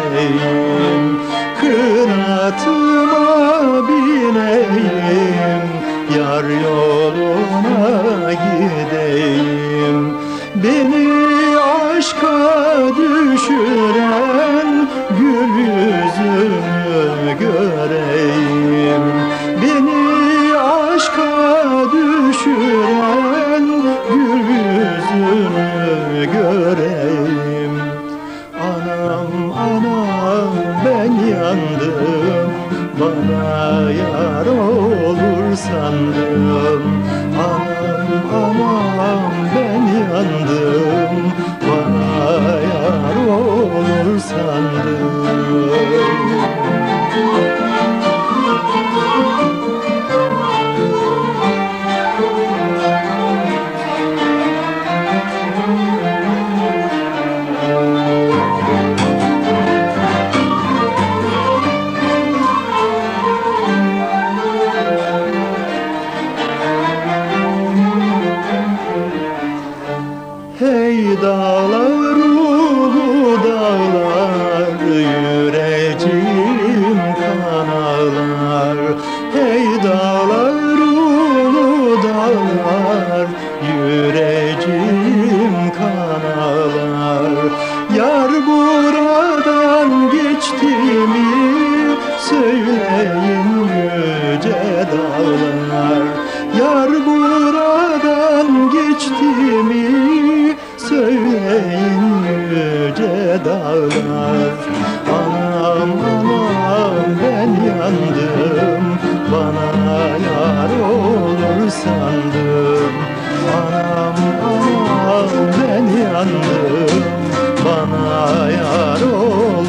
gideyim Kıratıma bineyim Yar yoluna gideyim. Beni aşka düşüren Gül yüzünü göreyim yar olur sandım. Anam anam ben yandım. Bana yar olur sandım dağlar ulu dağlar yüreğim kan ağlar Hey dağlar ulu dağlar yüreğim kan ağlar Yar buradan geçti mi söyleyin yüce dağlar. Yar buradan söyleyin yüce dağlar Anam anam ben yandım. Bana yar olur sandım. Anam anam ben yandım. Bana yar olur